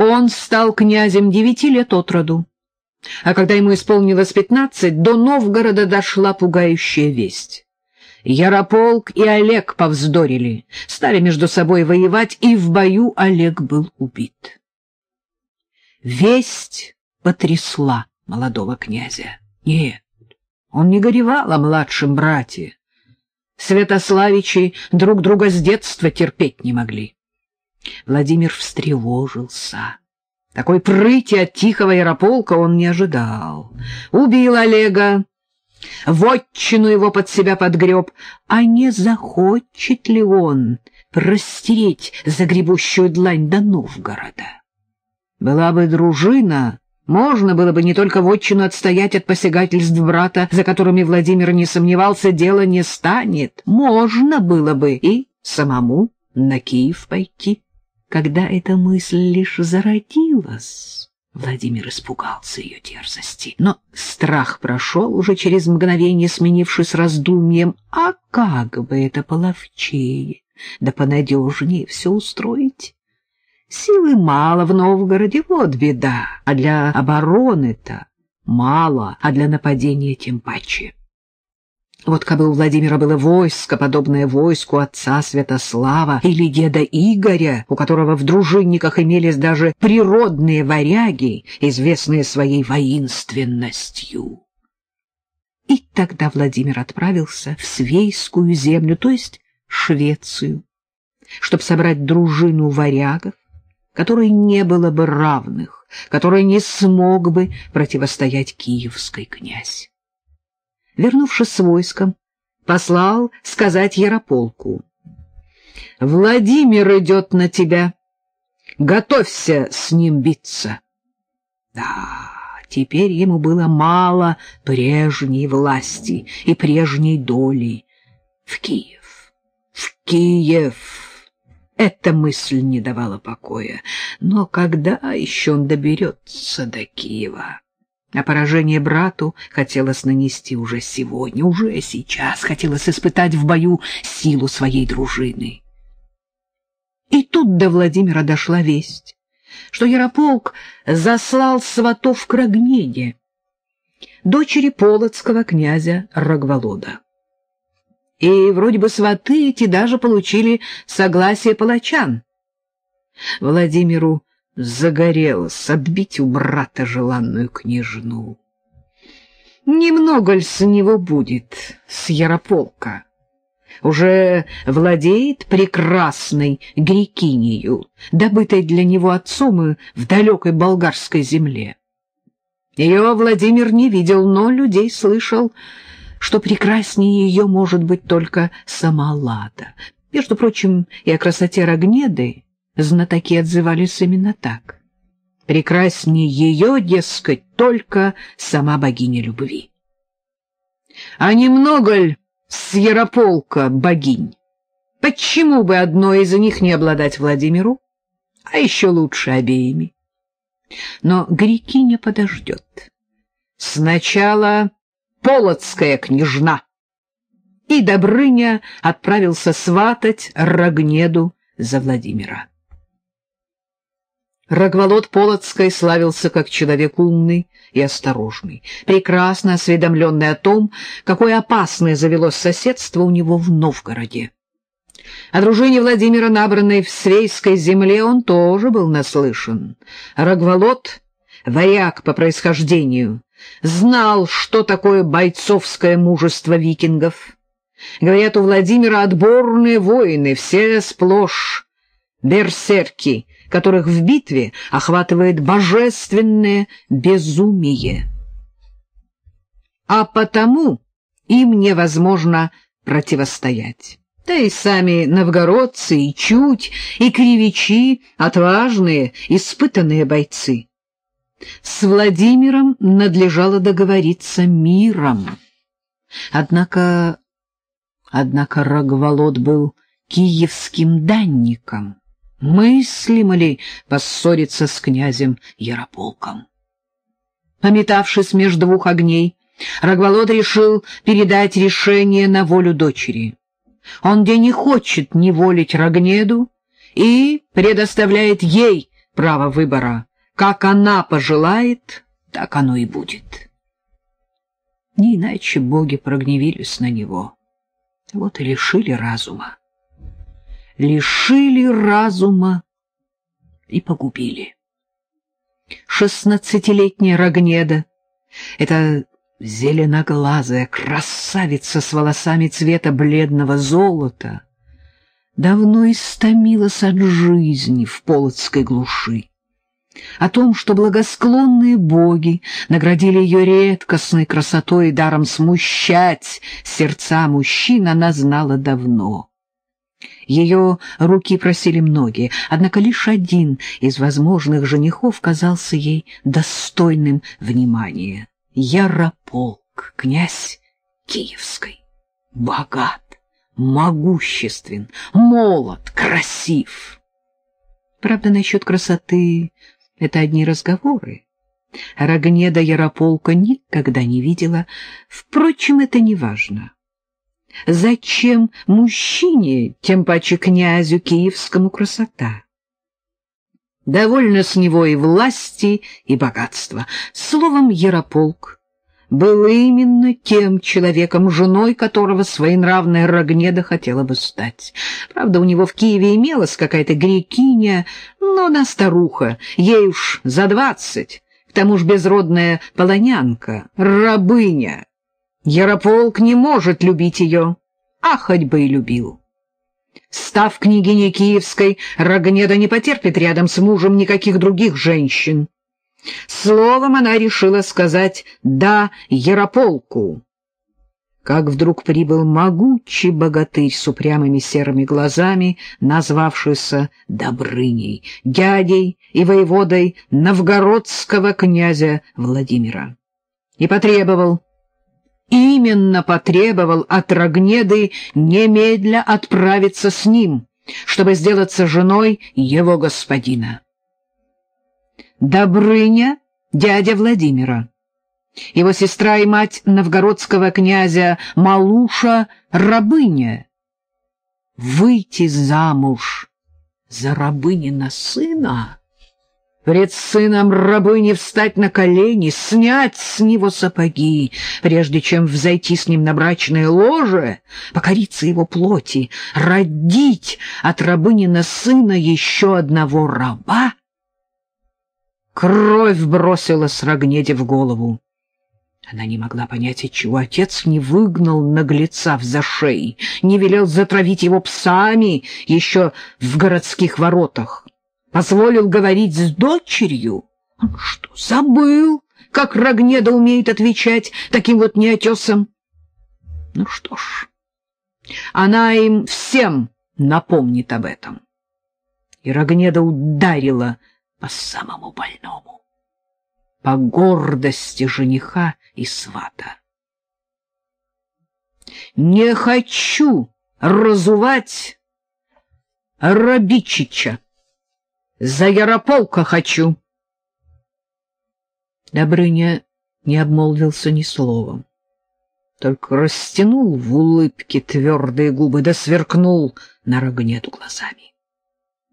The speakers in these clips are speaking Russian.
Он стал князем девяти лет от роду. А когда ему исполнилось пятнадцать, до Новгорода дошла пугающая весть. Ярополк и Олег повздорили, стали между собой воевать, и в бою Олег был убит. Весть потрясла молодого князя. Нет, он не горевал о младшем брате. Святославичи друг друга с детства терпеть не могли. Владимир встревожился. Такой прыти от тихого Ярополка он не ожидал. Убил Олега, вотчину его под себя подгреб, а не захочет ли он простереть загребущую длань до Новгорода? Была бы дружина, можно было бы не только вотчину отстоять от посягательств брата, за которыми Владимир не сомневался, дело не станет. Можно было бы и самому на Киев пойти. Когда эта мысль лишь зародилась, Владимир испугался ее дерзости. Но страх прошел уже через мгновение, сменившись раздумьем. А как бы это половчее, да понадежнее все устроить? Силы мало в Новгороде, вот беда. А для обороны-то мало, а для нападения тем паче. Вот кабы у Владимира было войско, подобное войску отца Святослава или деда Игоря, у которого в дружинниках имелись даже природные варяги, известные своей воинственностью. И тогда Владимир отправился в Свейскую землю, то есть Швецию, чтобы собрать дружину варягов, которой не было бы равных, которой не смог бы противостоять киевский князь вернувшись с войском, послал сказать Ярополку. «Владимир идет на тебя. Готовься с ним биться». Да, теперь ему было мало прежней власти и прежней доли. В Киев, в Киев. Эта мысль не давала покоя. Но когда еще он доберется до Киева? А поражение брату хотелось нанести уже сегодня, уже сейчас, хотелось испытать в бою силу своей дружины. И тут до Владимира дошла весть, что Ярополк заслал сватов к Рогнеде, дочери полоцкого князя Рогволода. И вроде бы сваты эти даже получили согласие палачан. Владимиру загорелось отбить у брата желанную княжну. Немного ль с него будет, с Ярополка? Уже владеет прекрасной грекинею, добытой для него отцом и в далекой болгарской земле. Ее Владимир не видел, но людей слышал, что прекраснее ее может быть только сама Лада. Между прочим, и о красоте Рогнеды знатоки отзывались именно так. Прекраснее ее, дескать, только сама богиня любви. А немного ль с Ярополка богинь? Почему бы одной из них не обладать Владимиру, а еще лучше обеими? Но грекиня подождет. Сначала полоцкая княжна. И Добрыня отправился сватать Рогнеду за Владимира. Рогволод Полоцкой славился как человек умный и осторожный, прекрасно осведомленный о том, какое опасное завелось соседство у него в Новгороде. О дружине Владимира, набранной в Свейской земле, он тоже был наслышан. Рогволод, вояк по происхождению, знал, что такое бойцовское мужество викингов. Говорят, у Владимира отборные воины, все сплошь берсерки, которых в битве охватывает божественное безумие. А потому им невозможно противостоять. Да и сами новгородцы, и чуть, и кривичи — отважные, испытанные бойцы. С Владимиром надлежало договориться миром. Однако... Однако Рогволод был киевским данником. Мыслимо ли поссориться с князем Ярополком? Пометавшись между двух огней, Рогволод решил передать решение на волю дочери. Он где не хочет неволить Рогнеду и предоставляет ей право выбора. Как она пожелает, так оно и будет. Не иначе боги прогневились на него. Вот и лишили разума. Лишили разума и погубили. Шестнадцатилетняя Рогнеда, эта зеленоглазая красавица с волосами цвета бледного золота, давно истомилась от жизни в полоцкой глуши. О том, что благосклонные боги наградили ее редкостной красотой и даром смущать сердца мужчин, она знала давно. Ее руки просили многие, однако лишь один из возможных женихов казался ей достойным внимания. Ярополк, князь Киевской, богат, могуществен, молод, красив. Правда, насчет красоты это одни разговоры. Рогнеда Ярополка никогда не видела, впрочем, это не важно. Зачем мужчине, тем паче князю киевскому, красота? Довольно с него и власти, и богатства. Словом, Ярополк был именно тем человеком, женой которого своенравная Рогнеда хотела бы стать. Правда, у него в Киеве имелась какая-то грекиня, но она старуха, ей уж за двадцать, к тому же безродная полонянка, рабыня. Ярополк не может любить ее, а хоть бы и любил. Став княгиней Киевской, Рогнеда не потерпит рядом с мужем никаких других женщин. Словом, она решила сказать «да» Ярополку. Как вдруг прибыл могучий богатырь с упрямыми серыми глазами, назвавшийся Добрыней, дядей и воеводой новгородского князя Владимира, и потребовал именно потребовал от Рогнеды немедля отправиться с ним, чтобы сделаться женой его господина. Добрыня — дядя Владимира. Его сестра и мать новгородского князя Малуша — рабыня. Выйти замуж за рабынина сына Пред сыном рабыни встать на колени, снять с него сапоги, прежде чем взойти с ним на брачное ложе, покориться его плоти, родить от рабынина сына еще одного раба? Кровь бросила Срагнеде в голову. Она не могла понять, отчего отец не выгнал наглеца в зашей, не велел затравить его псами еще в городских воротах позволил говорить с дочерью? Он что, забыл, как Рогнеда умеет отвечать таким вот неотесом? Ну что ж, она им всем напомнит об этом. И Рогнеда ударила по самому больному, по гордости жениха и свата. Не хочу разувать Рабичича. За Ярополка хочу. Добрыня не обмолвился ни словом, только растянул в улыбке твердые губы да сверкнул на Рогнету глазами.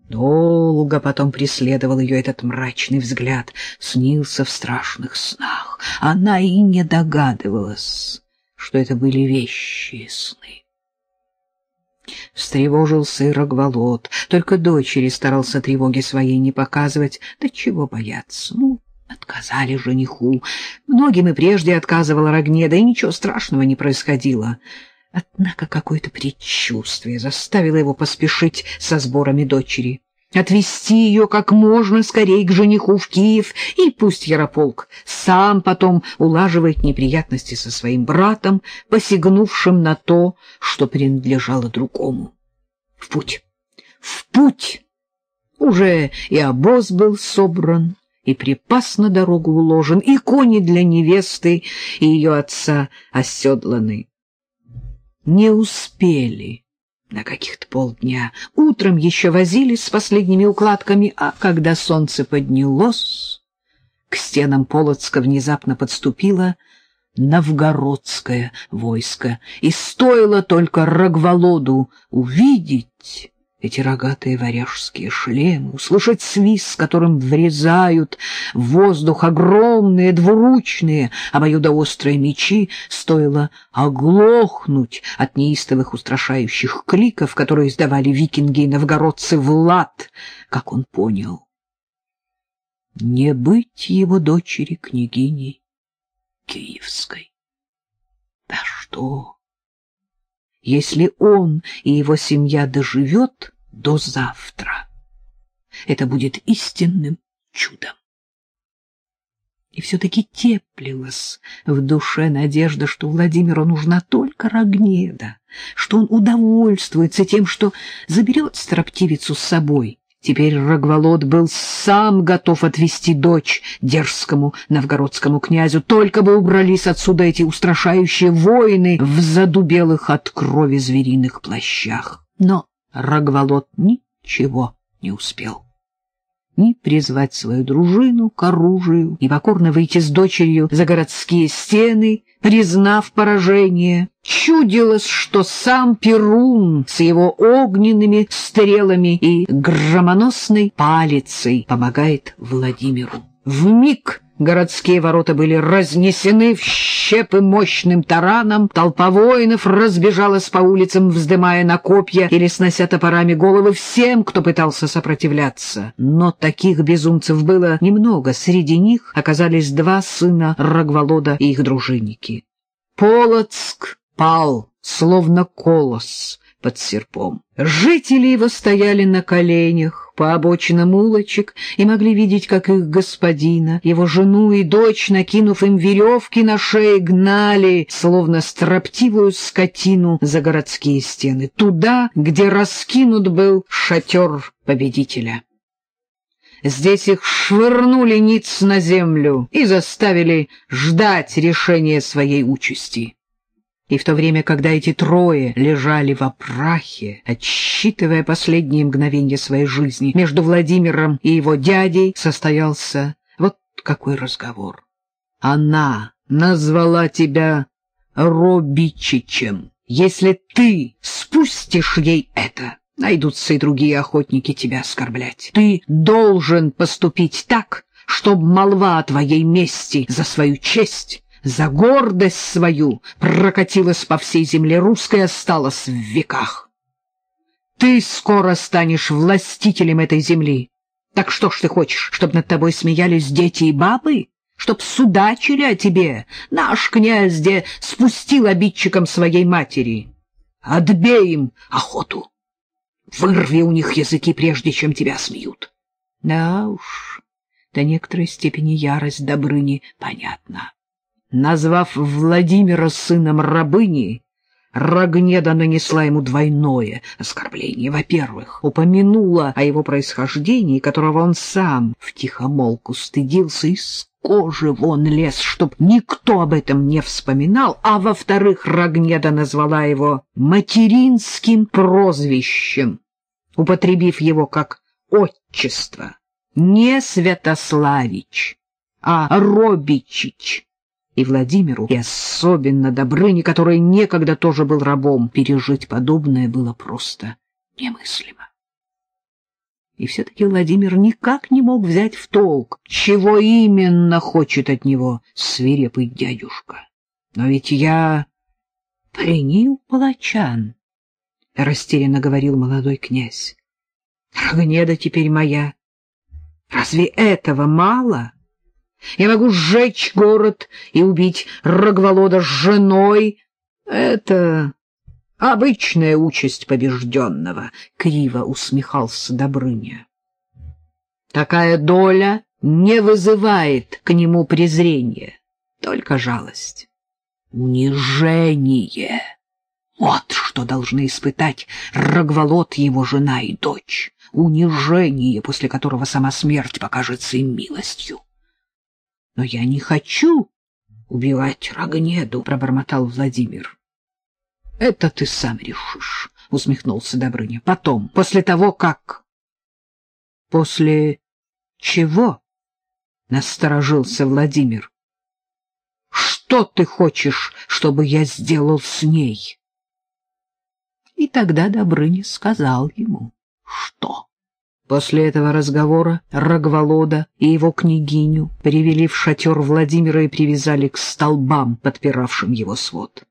Долго потом преследовал ее этот мрачный взгляд, снился в страшных снах. Она и не догадывалась, что это были вещи сны. Встревожился Рогволод, только дочери старался тревоги своей не показывать. Да чего бояться? Ну, отказали жениху. Многим и прежде отказывала Рогнеда, и ничего страшного не происходило. Однако какое-то предчувствие заставило его поспешить со сборами дочери отвезти ее как можно скорее к жениху в Киев, и пусть Ярополк сам потом улаживает неприятности со своим братом, посягнувшим на то, что принадлежало другому. В путь! В путь! Уже и обоз был собран, и припас на дорогу уложен, и кони для невесты и ее отца оседланы. Не успели на каких-то полдня. Утром еще возились с последними укладками, а когда солнце поднялось, к стенам Полоцка внезапно подступило новгородское войско, и стоило только Рогволоду увидеть эти рогатые варяжские шлемы, услышать свист, с которым врезают в воздух огромные двуручные обоюдоострые мечи, стоило оглохнуть от неистовых устрашающих кликов, которые издавали викинги и новгородцы в лад, как он понял. Не быть его дочери княгиней Киевской. Да что? Если он и его семья доживет до завтра. Это будет истинным чудом. И все-таки теплилась в душе надежда, что Владимиру нужна только Рогнеда, что он удовольствуется тем, что заберет строптивицу с собой, Теперь Рогволод был сам готов отвести дочь дерзкому новгородскому князю, только бы убрались отсюда эти устрашающие воины в задубелых от крови звериных плащах. Но Рогволод ничего не успел ни призвать свою дружину к оружию, ни покорно выйти с дочерью за городские стены, признав поражение. Чудилось, что сам Перун с его огненными стрелами и громоносной палицей помогает Владимиру. В миг Городские ворота были разнесены в щепы мощным тараном, толпа воинов разбежалась по улицам, вздымая на копья или снося топорами головы всем, кто пытался сопротивляться. Но таких безумцев было немного, среди них оказались два сына Рогволода и их дружинники. Полоцк пал, словно колос под серпом. Жители его стояли на коленях, по обочинам улочек и могли видеть, как их господина, его жену и дочь, накинув им веревки на шеи, гнали, словно строптивую скотину за городские стены, туда, где раскинут был шатер победителя. Здесь их швырнули ниц на землю и заставили ждать решения своей участи. И в то время, когда эти трое лежали в опрахе, отсчитывая последние мгновения своей жизни, между Владимиром и его дядей состоялся вот какой разговор. Она назвала тебя Робичичем. Если ты спустишь ей это, найдутся и другие охотники тебя оскорблять. Ты должен поступить так, чтобы молва о твоей мести за свою честь за гордость свою прокатилась по всей земле русской, осталась в веках. Ты скоро станешь властителем этой земли. Так что ж ты хочешь, чтобы над тобой смеялись дети и бабы? Чтоб судачили о тебе? Наш князь где спустил обидчикам своей матери. Отбей им охоту. Вырви у них языки, прежде чем тебя смеют. Да уж, до некоторой степени ярость Добрыни понятна. Назвав Владимира сыном рабыни, Рогнеда нанесла ему двойное оскорбление. Во-первых, упомянула о его происхождении, которого он сам втихомолку стыдился, из кожи вон лез, чтоб никто об этом не вспоминал, а во-вторых, Рогнеда назвала его материнским прозвищем, употребив его как отчество. Не Святославич, а Робичич и Владимиру, и особенно Добрыне, который некогда тоже был рабом, пережить подобное было просто немыслимо. И все-таки Владимир никак не мог взять в толк, чего именно хочет от него свирепый дядюшка. Но ведь я принял палачан, — растерянно говорил молодой князь. Рогнеда теперь моя. Разве этого мало? — я могу сжечь город и убить Рогволода с женой. Это обычная участь побежденного, — криво усмехался Добрыня. Такая доля не вызывает к нему презрения, только жалость. Унижение. Вот что должны испытать Рогволод, его жена и дочь. Унижение, после которого сама смерть покажется им милостью. Но я не хочу убивать Рогнеду, — пробормотал Владимир. — Это ты сам решишь, — усмехнулся Добрыня. — Потом, после того, как... — После чего? — насторожился Владимир. — Что ты хочешь, чтобы я сделал с ней? И тогда Добрыня сказал ему. что? После этого разговора Рогволода и его княгиню привели в шатер Владимира и привязали к столбам, подпиравшим его свод.